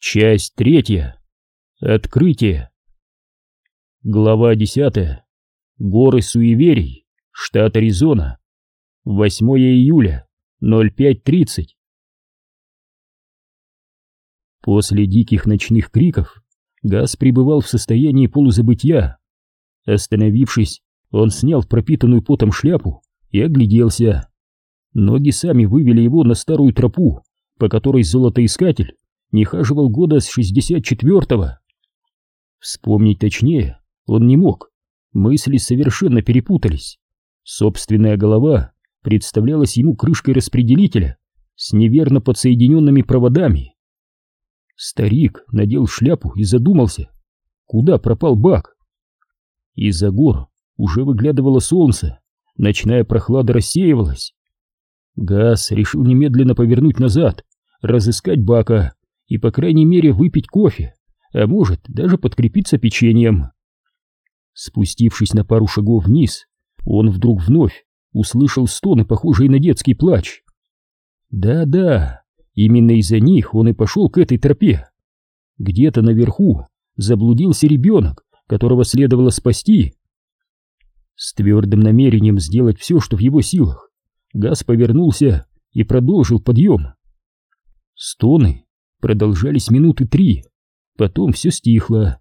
Часть третья. Открытие. Глава десятая. Горы суеверий. Штат Аризона. 8 июля. 05.30. После диких ночных криков Газ пребывал в состоянии полузабытия. Остановившись, он снял пропитанную потом шляпу и огляделся. Ноги сами вывели его на старую тропу, по которой золотоискатель не хаживал года с 64-го. Вспомнить точнее он не мог, мысли совершенно перепутались. Собственная голова представлялась ему крышкой распределителя с неверно подсоединенными проводами. Старик надел шляпу и задумался, куда пропал бак. Из-за гор уже выглядывало солнце, ночная прохлада рассеивалась. Газ решил немедленно повернуть назад, разыскать бака и, по крайней мере, выпить кофе, а может, даже подкрепиться печеньем. Спустившись на пару шагов вниз, он вдруг вновь услышал стоны, похожие на детский плач. Да-да, именно из-за них он и пошел к этой тропе. Где-то наверху заблудился ребенок, которого следовало спасти. С твердым намерением сделать все, что в его силах, Газ повернулся и продолжил подъем. Стоны продолжались минуты три, потом все стихло.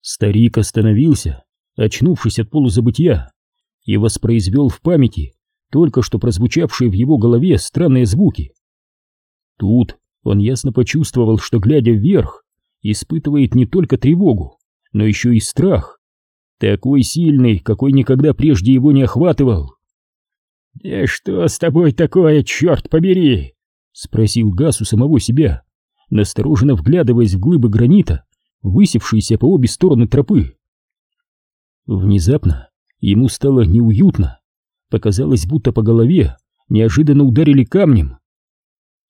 Старик остановился, очнувшись от полузабытия, и воспроизвел в памяти только что прозвучавшие в его голове странные звуки. Тут он ясно почувствовал, что, глядя вверх, испытывает не только тревогу, но еще и страх, такой сильный, какой никогда прежде его не охватывал. «Да что с тобой такое, черт побери?» — спросил Гас у самого себя, настороженно вглядываясь в глыбы гранита, высевшиеся по обе стороны тропы. Внезапно ему стало неуютно, показалось, будто по голове неожиданно ударили камнем.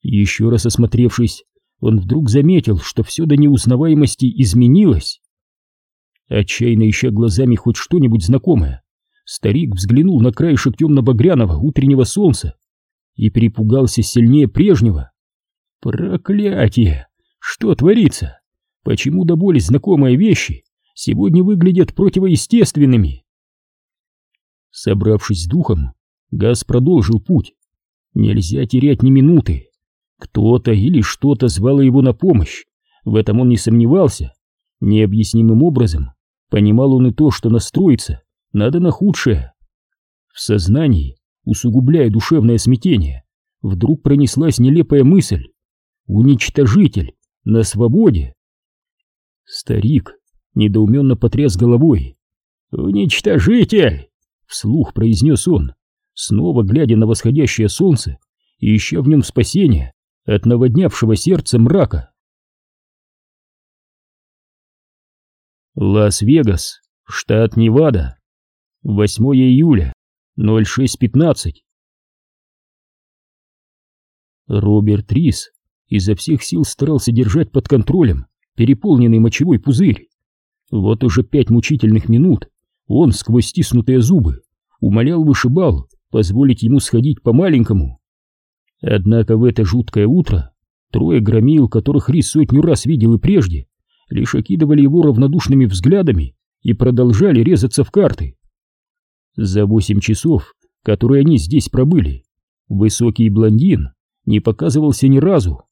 Еще раз осмотревшись, он вдруг заметил, что все до неузнаваемости изменилось. Отчаянно ища глазами хоть что-нибудь знакомое, старик взглянул на краешек темно-багряного утреннего солнца и перепугался сильнее прежнего. Проклятие! Что творится? Почему до боли знакомые вещи сегодня выглядят противоестественными? Собравшись с духом, Газ продолжил путь. Нельзя терять ни минуты. Кто-то или что-то звало его на помощь. В этом он не сомневался. Необъяснимым образом понимал он и то, что настроиться надо на худшее. В сознании усугубляя душевное смятение, вдруг пронеслась нелепая мысль. Уничтожитель на свободе. Старик недоуменно потряс головой. «Уничтожитель!» — вслух произнес он, снова глядя на восходящее солнце и ища в нем спасения от наводнявшего сердце мрака. Лас-Вегас, штат Невада, 8 июля 06.15 Роберт Рис изо всех сил старался держать под контролем переполненный мочевой пузырь. Вот уже пять мучительных минут он сквозь стиснутые зубы умолял вышибал позволить ему сходить по-маленькому. Однако в это жуткое утро трое громил, которых Рис сотню раз видел и прежде, лишь окидывали его равнодушными взглядами и продолжали резаться в карты. За восемь часов, которые они здесь пробыли, высокий блондин не показывался ни разу.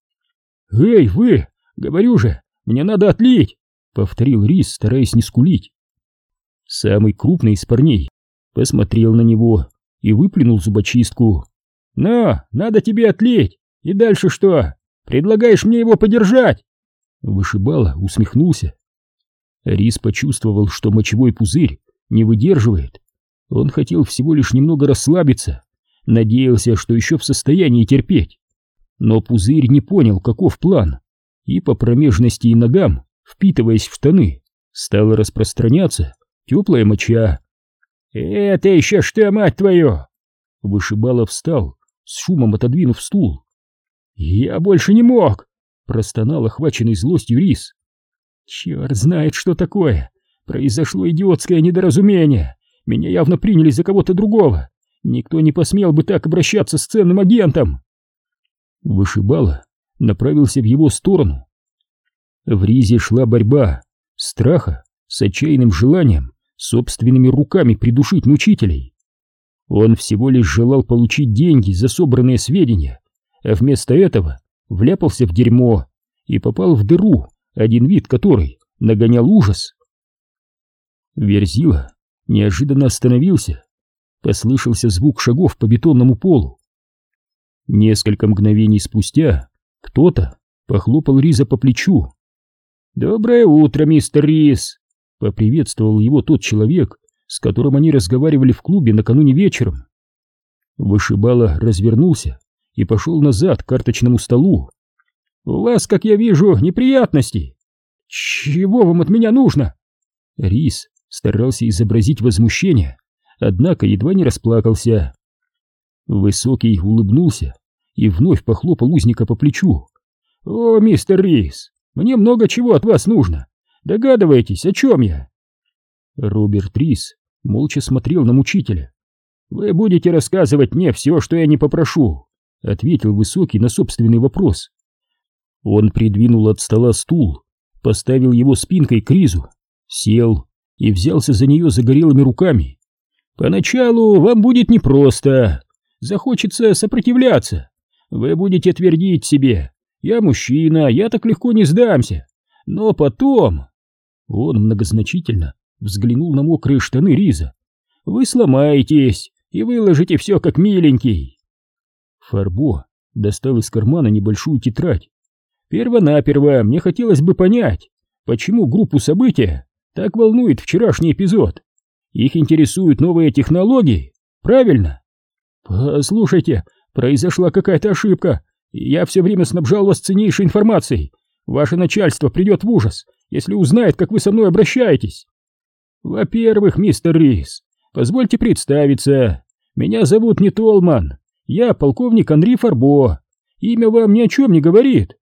«Эй, вы! Говорю же, мне надо отлить!» — повторил Рис, стараясь не скулить. Самый крупный из парней посмотрел на него и выплюнул зубочистку. «Но, надо тебе отлить! И дальше что? Предлагаешь мне его подержать?» Вышибала усмехнулся. Рис почувствовал, что мочевой пузырь не выдерживает, он хотел всего лишь немного расслабиться, надеялся, что еще в состоянии терпеть. Но пузырь не понял, каков план, и по промежности и ногам, впитываясь в штаны, стала распространяться теплая моча. «Это еще что, мать твою?» Вышибалов встал, с шумом отодвинув стул. «Я больше не мог!» — простонал охваченный злостью рис. «Черт знает, что такое! Произошло идиотское недоразумение! Меня явно приняли за кого-то другого. Никто не посмел бы так обращаться с ценным агентом. Вышибала направился в его сторону, В Ризе шла борьба страха с отчаянным желанием собственными руками придушить мучителей. Он всего лишь желал получить деньги за собранные сведения, а вместо этого вляпался в дерьмо и попал в дыру, один вид которой нагонял ужас. Верзила неожиданно остановился. Послышался звук шагов по бетонному полу. Несколько мгновений спустя кто-то похлопал Риза по плечу. «Доброе утро, мистер Риз!» — поприветствовал его тот человек, с которым они разговаривали в клубе накануне вечером. Вышибала развернулся и пошел назад к карточному столу. «У вас, как я вижу, неприятности. Чего вам от меня нужно?» Рис старался изобразить возмущение, однако едва не расплакался. Высокий улыбнулся и вновь похлопал узника по плечу. «О, мистер Рис, мне много чего от вас нужно. Догадываетесь, о чем я?» Роберт Рис молча смотрел на мучителя. «Вы будете рассказывать мне все, что я не попрошу», — ответил Высокий на собственный вопрос. Он придвинул от стола стул, поставил его спинкой к Ризу, сел и взялся за нее загорелыми руками. «Поначалу вам будет непросто, захочется сопротивляться. Вы будете твердить себе, я мужчина, я так легко не сдамся. Но потом...» Он многозначительно взглянул на мокрые штаны Риза. «Вы сломаетесь и выложите все как миленький». Фарбо достал из кармана небольшую тетрадь. «Первонаперво мне хотелось бы понять, почему группу события так волнует вчерашний эпизод. Их интересуют новые технологии, правильно? Послушайте, произошла какая-то ошибка. Я все время снабжал вас ценнейшей информацией. Ваше начальство придет в ужас, если узнает, как вы со мной обращаетесь. Во-первых, мистер Рис, позвольте представиться. Меня зовут не Толман. Я полковник Анри Фарбо. Имя вам ни о чем не говорит.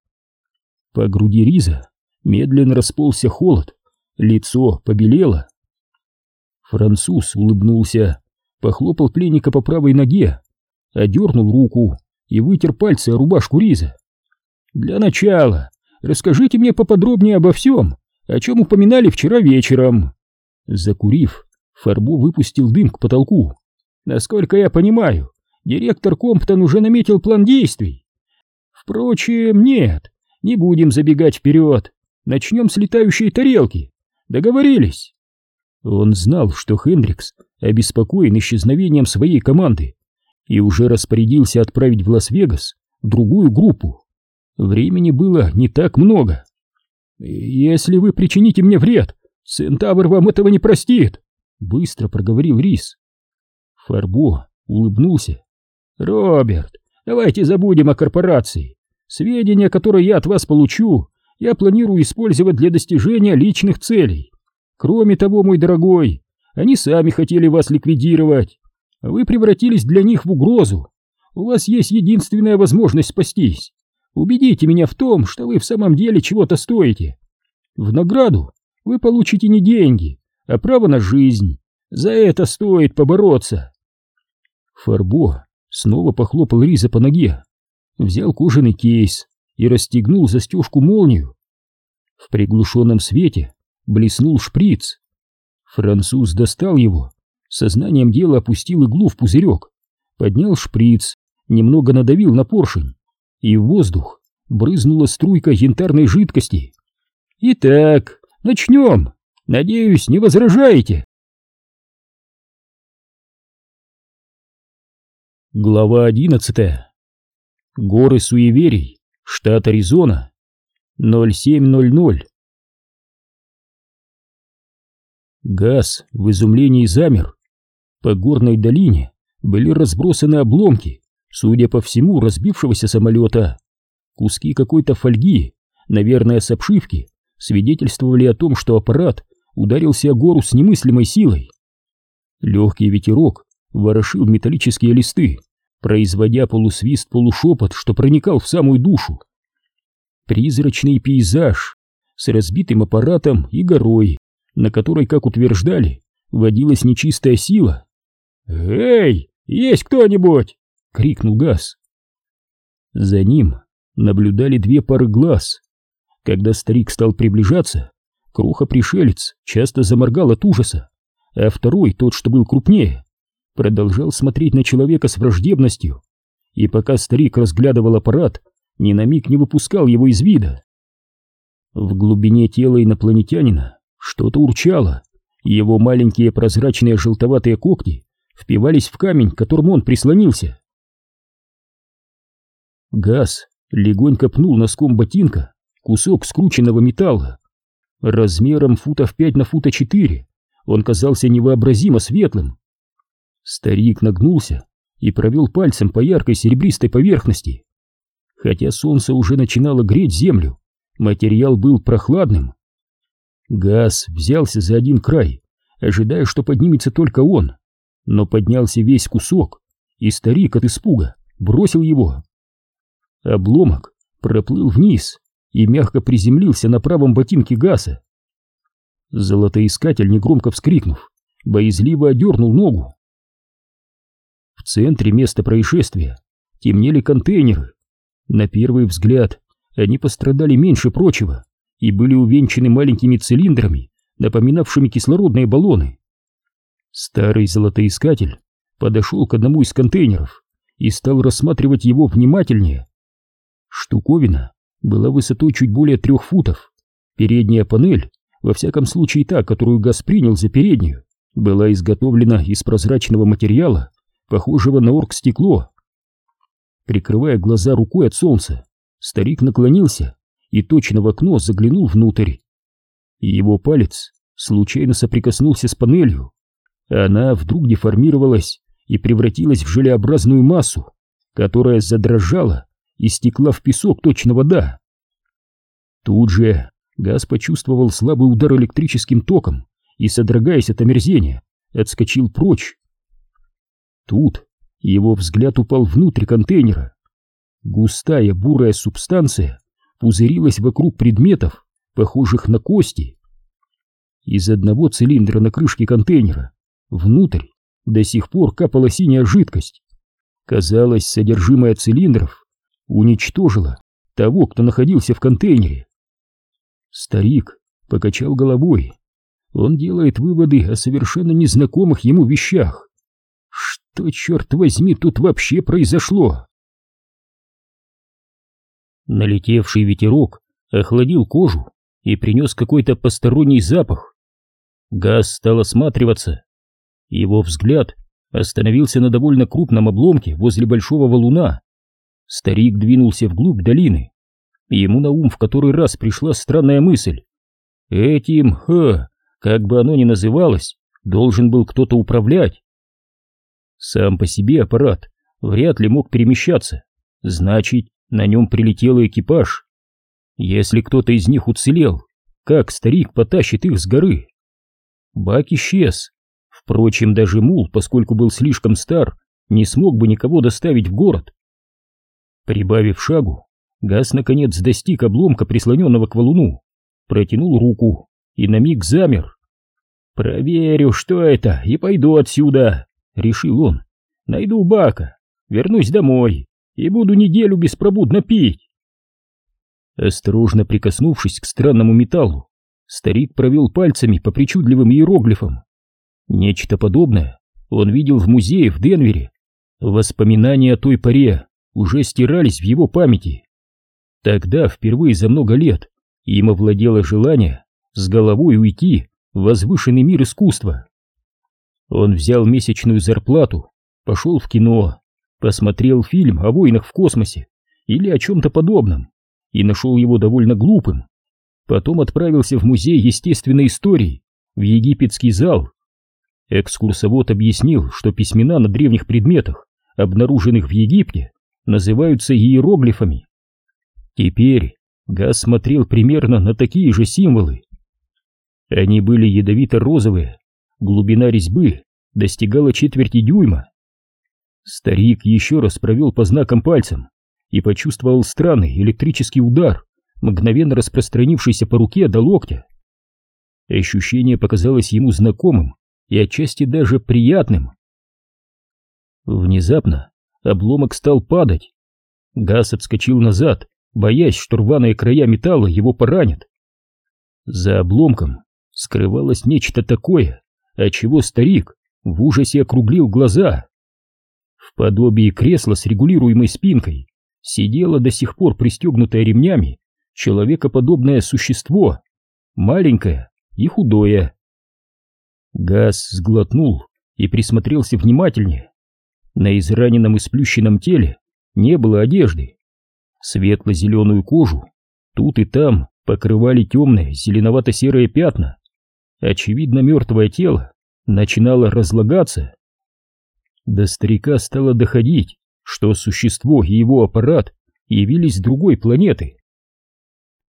По груди Риза медленно расползся холод, лицо побелело. Француз улыбнулся, похлопал пленника по правой ноге, одернул руку и вытер пальцы о рубашку Риза. «Для начала расскажите мне поподробнее обо всем, о чем упоминали вчера вечером». Закурив, Фарбо выпустил дым к потолку. «Насколько я понимаю, директор Комптон уже наметил план действий. Впрочем, нет, не будем забегать вперед. Начнем с летающей тарелки. Договорились?» Он знал, что Хендрикс обеспокоен исчезновением своей команды и уже распорядился отправить в Лас-Вегас другую группу. Времени было не так много. «Если вы причините мне вред, Центавр вам этого не простит!» — быстро проговорил Рис. Фарбо улыбнулся. «Роберт, давайте забудем о корпорации. Сведения, которые я от вас получу, я планирую использовать для достижения личных целей. Кроме того, мой дорогой, они сами хотели вас ликвидировать. Вы превратились для них в угрозу. У вас есть единственная возможность спастись. Убедите меня в том, что вы в самом деле чего-то стоите. В награду вы получите не деньги, а право на жизнь. За это стоит побороться. Фарбо снова похлопал Риза по ноге, взял кожаный кейс и расстегнул застежку молнию. В приглушенном свете блеснул шприц. Француз достал его Сознанием дела опустил иглу в пузырек, поднял шприц, немного надавил на поршень, и в воздух брызнула струйка янтарной жидкости. «Итак, начнем! Надеюсь, не возражаете?» Глава одиннадцатая. Горы суеверий, штат Аризона. 0700. Газ в изумлении замер. По горной долине были разбросаны обломки, судя по всему, разбившегося самолета. Куски какой-то фольги, наверное, с обшивки, свидетельствовали о том, что аппарат ударился о гору с немыслимой силой. Легкий ветерок ворошил металлические листы, производя полусвист-полушепот, что проникал в самую душу. Призрачный пейзаж с разбитым аппаратом и горой, на которой, как утверждали, водилась нечистая сила. «Эй, есть кто-нибудь?» — крикнул Газ. За ним наблюдали две пары глаз. Когда старик стал приближаться, круха-пришелец часто заморгал от ужаса, а второй, тот, что был крупнее, продолжал смотреть на человека с враждебностью, и пока старик разглядывал аппарат, ни на миг не выпускал его из вида. В глубине тела инопланетянина что-то урчало, его маленькие прозрачные желтоватые когти впивались в камень, к которому он прислонился. Газ легонько пнул носком ботинка кусок скрученного металла. Размером футов пять на фута четыре он казался невообразимо светлым. Старик нагнулся и провел пальцем по яркой серебристой поверхности. Хотя солнце уже начинало греть землю, материал был прохладным. Газ взялся за один край, ожидая, что поднимется только он, но поднялся весь кусок, и старик от испуга бросил его. Обломок проплыл вниз и мягко приземлился на правом ботинке Гаса. Золотоискатель, негромко вскрикнув, боязливо одернул ногу. Центре места происшествия темнели контейнеры. На первый взгляд они пострадали меньше прочего и были увенчаны маленькими цилиндрами, напоминавшими кислородные баллоны. Старый золотоискатель подошел к одному из контейнеров и стал рассматривать его внимательнее. Штуковина была высотой чуть более трех футов. Передняя панель, во всяком случае та, которую Газ принял за переднюю, была изготовлена из прозрачного материала, похожего на оргстекло. Прикрывая глаза рукой от солнца, старик наклонился и точно в окно заглянул внутрь. Его палец случайно соприкоснулся с панелью, она вдруг деформировалась и превратилась в желеобразную массу, которая задрожала и стекла в песок точно вода. Тут же Газ почувствовал слабый удар электрическим током и, содрогаясь от омерзения, отскочил прочь. Тут его взгляд упал внутрь контейнера. Густая бурая субстанция пузырилась вокруг предметов, похожих на кости. Из одного цилиндра на крышке контейнера внутрь до сих пор капала синяя жидкость. Казалось, содержимое цилиндров уничтожило того, кто находился в контейнере. Старик покачал головой. Он делает выводы о совершенно незнакомых ему вещах. Что, черт возьми, тут вообще произошло? Налетевший ветерок охладил кожу и принес какой-то посторонний запах. Газ стал осматриваться. Его взгляд остановился на довольно крупном обломке возле большого валуна. Старик двинулся вглубь долины. Ему на ум в который раз пришла странная мысль. Этим, ха, как бы оно ни называлось, должен был кто-то управлять. Сам по себе аппарат вряд ли мог перемещаться. Значит, на нем прилетел экипаж. Если кто-то из них уцелел, как старик потащит их с горы? Бак исчез. Впрочем, даже мул, поскольку был слишком стар, не смог бы никого доставить в город. Прибавив шагу, Газ наконец достиг обломка, прислоненного к валуну, протянул руку и на миг замер. «Проверю, что это, и пойду отсюда», — решил он. «Найду Бака, вернусь домой и буду неделю беспробудно пить». Осторожно прикоснувшись к странному металлу, старик провел пальцами по причудливым иероглифам. Нечто подобное он видел в музее в Денвере. Воспоминания о той поре уже стирались в его памяти. Тогда, впервые за много лет, им овладело желание с головой уйти в возвышенный мир искусства. Он взял месячную зарплату, пошел в кино, посмотрел фильм о войнах в космосе или о чем-то подобном и нашел его довольно глупым. Потом отправился в музей естественной истории, в египетский зал. Экскурсовод объяснил, что письмена на древних предметах, обнаруженных в Египте, называются иероглифами. Теперь Газ смотрел примерно на такие же символы. Они были ядовито-розовые, глубина резьбы достигала четверти дюйма. Старик еще раз провел по знакам пальцем и почувствовал странный электрический удар, мгновенно распространившийся по руке до локтя. Ощущение показалось ему знакомым и отчасти даже приятным. Внезапно обломок стал падать. Газ отскочил назад боясь, что рваные края металла его поранят. За обломком скрывалось нечто такое, от чего старик в ужасе округлил глаза. В подобии кресла с регулируемой спинкой сидело до сих пор пристегнутое ремнями человекоподобное существо, маленькое и худое. Газ сглотнул и присмотрелся внимательнее. На израненном и сплющенном теле не было одежды. Светло-зеленую кожу тут и там покрывали темные зеленовато-серые пятна. Очевидно, мертвое тело начинало разлагаться. До старика стало доходить, что существо и его аппарат явились с другой планеты.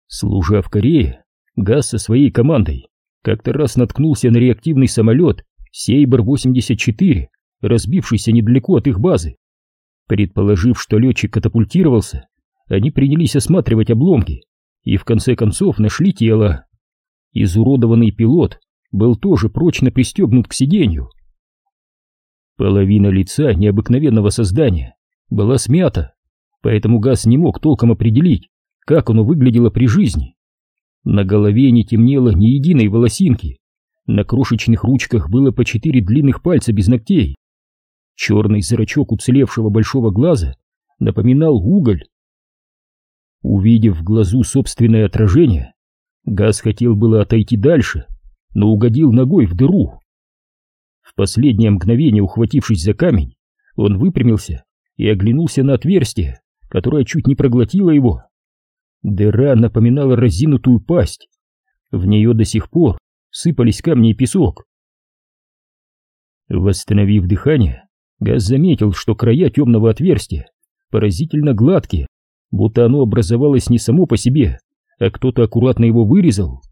Служа в Корее, Газ со своей командой как-то раз наткнулся на реактивный самолет Сейбр-84, разбившийся недалеко от их базы. Предположив, что летчик катапультировался, они принялись осматривать обломки и в конце концов нашли тело. Изуродованный пилот был тоже прочно пристегнут к сиденью. Половина лица необыкновенного создания была смята, поэтому Газ не мог толком определить, как оно выглядело при жизни. На голове не темнело ни единой волосинки, на крошечных ручках было по четыре длинных пальца без ногтей. Черный зрачок уцелевшего большого глаза напоминал уголь. Увидев в глазу собственное отражение, Газ хотел было отойти дальше, но угодил ногой в дыру. В последнее мгновение, ухватившись за камень, он выпрямился и оглянулся на отверстие, которое чуть не проглотило его. Дыра напоминала разинутую пасть. В нее до сих пор сыпались камни и песок. Восстановив дыхание, Газ заметил, что края темного отверстия поразительно гладкие, будто оно образовалось не само по себе, а кто-то аккуратно его вырезал.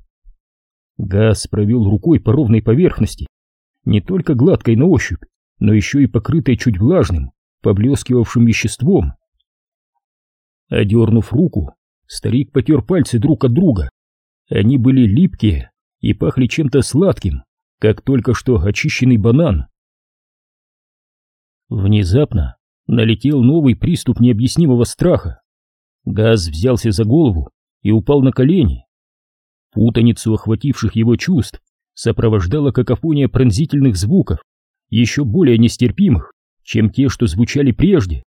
Газ провел рукой по ровной поверхности, не только гладкой на ощупь, но еще и покрытой чуть влажным, поблескивавшим веществом. Одернув руку, старик потер пальцы друг от друга. Они были липкие и пахли чем-то сладким, как только что очищенный банан. Внезапно налетел новый приступ необъяснимого страха. Газ взялся за голову и упал на колени. Путаницу охвативших его чувств сопровождала какофония пронзительных звуков, еще более нестерпимых, чем те, что звучали прежде.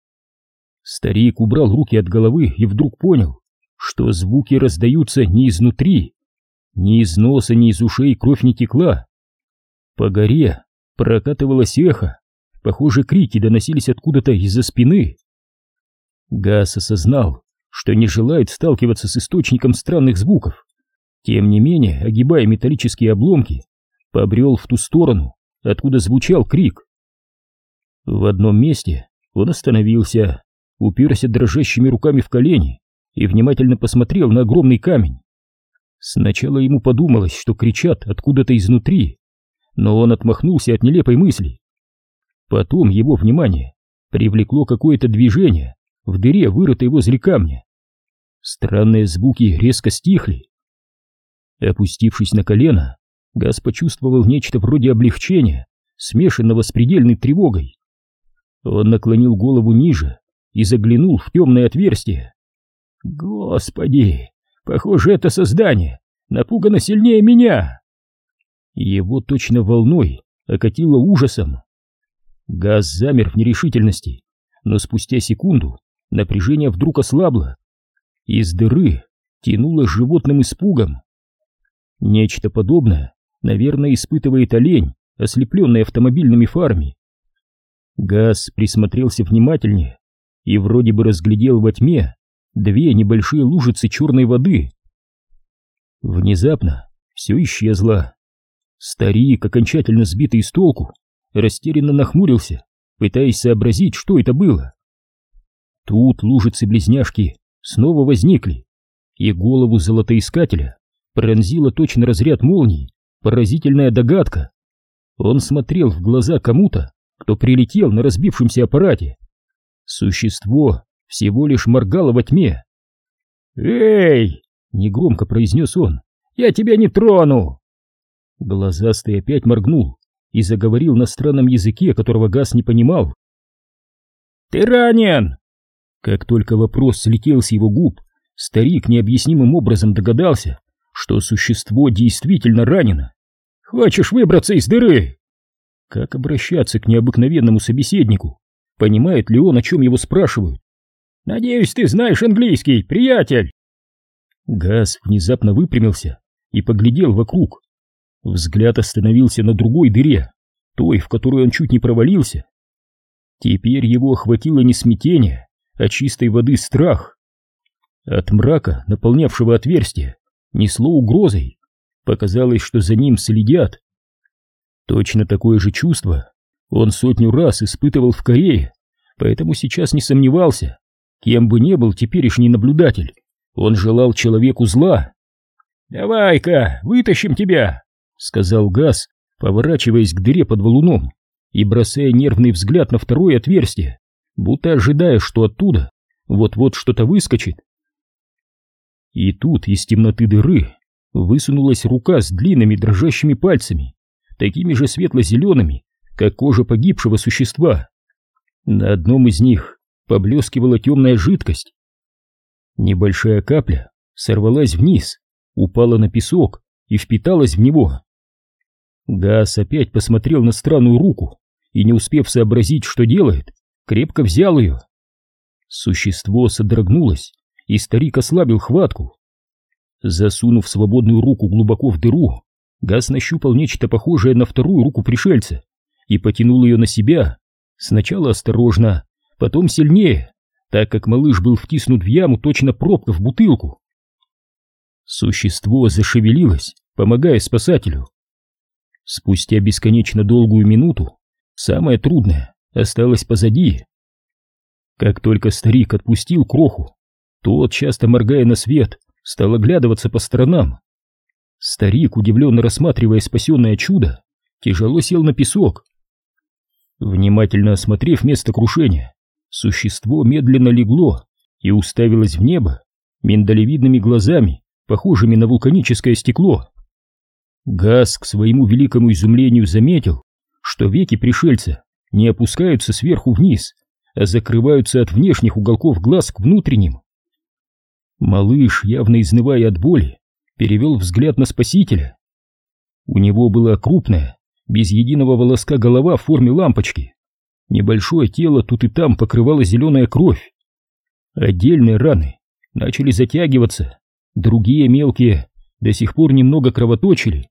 Старик убрал руки от головы и вдруг понял, что звуки раздаются не изнутри, ни из носа, ни из ушей кровь не текла. По горе прокатывалось эхо, похоже, крики доносились откуда-то из-за спины. Гас осознал, что не желает сталкиваться с источником странных звуков. Тем не менее, огибая металлические обломки, побрел в ту сторону, откуда звучал крик. В одном месте он остановился, уперся дрожащими руками в колени и внимательно посмотрел на огромный камень. Сначала ему подумалось, что кричат откуда-то изнутри, но он отмахнулся от нелепой мысли. Потом его внимание привлекло какое-то движение в дыре, вырытой возле камня. Странные звуки резко стихли. Опустившись на колено, Газ почувствовал нечто вроде облегчения, смешанного с предельной тревогой. Он наклонил голову ниже и заглянул в темное отверстие. Господи, похоже, это создание напугано сильнее меня. Его точно волной окатило ужасом. Газ замер в нерешительности, но спустя секунду напряжение вдруг ослабло. Из дыры тянуло животным испугом. Нечто подобное, наверное, испытывает олень, ослепленный автомобильными фарами. Газ присмотрелся внимательнее и вроде бы разглядел во тьме две небольшие лужицы черной воды. Внезапно все исчезло. Старик, окончательно сбитый с толку, растерянно нахмурился, пытаясь сообразить, что это было. Тут лужицы-близняшки снова возникли, и голову золотоискателя пронзила точно разряд молний, поразительная догадка. Он смотрел в глаза кому-то, кто прилетел на разбившемся аппарате. Существо всего лишь моргала во тьме. «Эй!» — негромко произнес он. «Я тебя не трону!» Глазастый опять моргнул и заговорил на странном языке, которого Газ не понимал. «Ты ранен!» Как только вопрос слетел с его губ, старик необъяснимым образом догадался, что существо действительно ранено. «Хочешь выбраться из дыры?» Как обращаться к необыкновенному собеседнику? Понимает ли он, о чем его спрашивают? «Надеюсь, ты знаешь английский, приятель!» Газ внезапно выпрямился и поглядел вокруг. Взгляд остановился на другой дыре, той, в которую он чуть не провалился. Теперь его охватило не смятение, а чистой воды страх. От мрака, наполнявшего отверстие, несло угрозой. Показалось, что за ним следят. Точно такое же чувство он сотню раз испытывал в Корее, поэтому сейчас не сомневался, кем бы ни был теперешний наблюдатель, он желал человеку зла. «Давай-ка, вытащим тебя!» — сказал Газ, поворачиваясь к дыре под валуном и бросая нервный взгляд на второе отверстие, будто ожидая, что оттуда вот-вот что-то выскочит. И тут из темноты дыры высунулась рука с длинными дрожащими пальцами, такими же светло-зелеными, как кожа погибшего существа. На одном из них поблескивала темная жидкость. Небольшая капля сорвалась вниз, упала на песок и впиталась в него. Газ опять посмотрел на странную руку и, не успев сообразить, что делает, крепко взял ее. Существо содрогнулось, и старик ослабил хватку. Засунув свободную руку глубоко в дыру, Газ нащупал нечто похожее на вторую руку пришельца и потянул ее на себя, сначала осторожно, потом сильнее, так как малыш был втиснут в яму точно пробка в бутылку. Существо зашевелилось, помогая спасателю. Спустя бесконечно долгую минуту самое трудное осталось позади. Как только старик отпустил кроху, тот, часто моргая на свет, стал оглядываться по сторонам. Старик, удивленно рассматривая спасенное чудо, тяжело сел на песок. Внимательно осмотрев место крушения, существо медленно легло и уставилось в небо миндалевидными глазами, похожими на вулканическое стекло. Газ к своему великому изумлению заметил, что веки пришельца не опускаются сверху вниз, а закрываются от внешних уголков глаз к внутренним. Малыш, явно изнывая от боли, перевел взгляд на спасителя. У него была крупная, без единого волоска голова в форме лампочки. Небольшое тело тут и там покрывала зеленая кровь. Отдельные раны начали затягиваться, другие мелкие до сих пор немного кровоточили.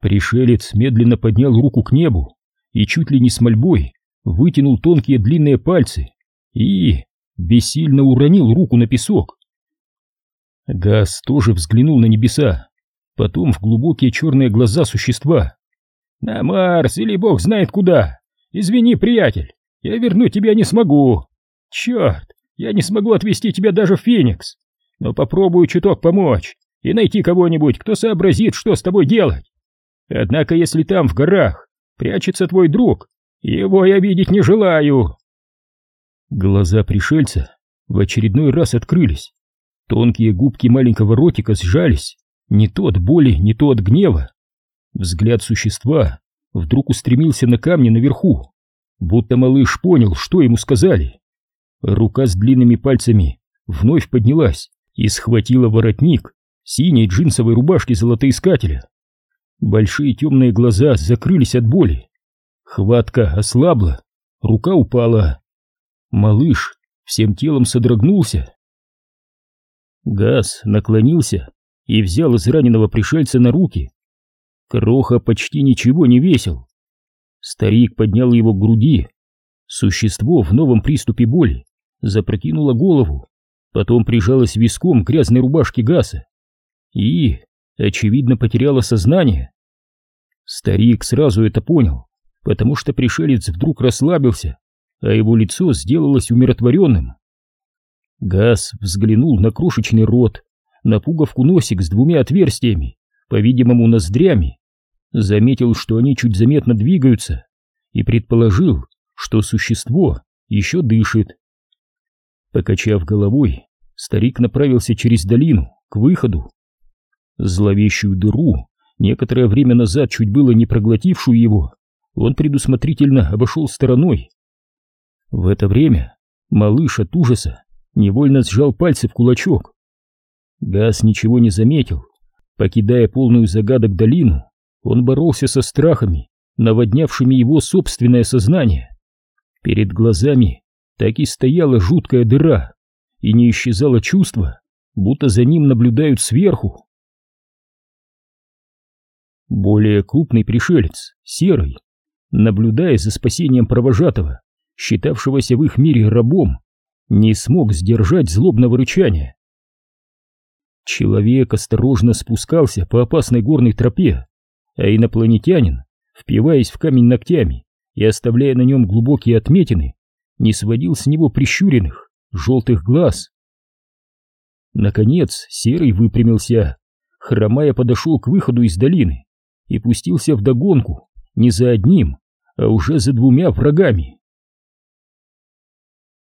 Пришелец медленно поднял руку к небу и чуть ли не с мольбой вытянул тонкие длинные пальцы и бессильно уронил руку на песок. Газ тоже взглянул на небеса, потом в глубокие черные глаза существа. «На Марс или бог знает куда! Извини, приятель, я верну тебя не смогу! Черт, я не смогу отвезти тебя даже в Феникс! Но попробую чуток помочь и найти кого-нибудь, кто сообразит, что с тобой делать! Однако, если там, в горах, прячется твой друг, его я видеть не желаю!» Глаза пришельца в очередной раз открылись. Тонкие губки маленького ротика сжались, не то от боли, не то от гнева. Взгляд существа вдруг устремился на камни наверху, будто малыш понял, что ему сказали. Рука с длинными пальцами вновь поднялась и схватила воротник синей джинсовой рубашки золотоискателя. Большие темные глаза закрылись от боли. Хватка ослабла, рука упала. Малыш всем телом содрогнулся. Газ наклонился и взял из раненого пришельца на руки. Кроха почти ничего не весил. Старик поднял его к груди. Существо в новом приступе боли запрокинуло голову, потом прижалось виском к грязной рубашке Гаса и, очевидно, потеряло сознание. Старик сразу это понял, потому что пришелец вдруг расслабился, а его лицо сделалось умиротворенным. Газ взглянул на крошечный рот, на пуговку носик с двумя отверстиями, по-видимому, ноздрями, заметил, что они чуть заметно двигаются, и предположил, что существо еще дышит. Покачав головой, старик направился через долину, к выходу. Зловещую дыру, некоторое время назад чуть было не проглотившую его, он предусмотрительно обошел стороной. В это время малыш от ужаса невольно сжал пальцы в кулачок. Газ ничего не заметил. Покидая полную загадок долину, он боролся со страхами, наводнявшими его собственное сознание. Перед глазами так и стояла жуткая дыра, и не исчезало чувство, будто за ним наблюдают сверху. Более крупный пришелец, серый, наблюдая за спасением провожатого, считавшегося в их мире рабом, не смог сдержать злобного рычания. Человек осторожно спускался по опасной горной тропе, а инопланетянин, впиваясь в камень ногтями и оставляя на нем глубокие отметины, не сводил с него прищуренных, желтых глаз. Наконец Серый выпрямился, хромая подошел к выходу из долины и пустился в догонку не за одним, а уже за двумя врагами.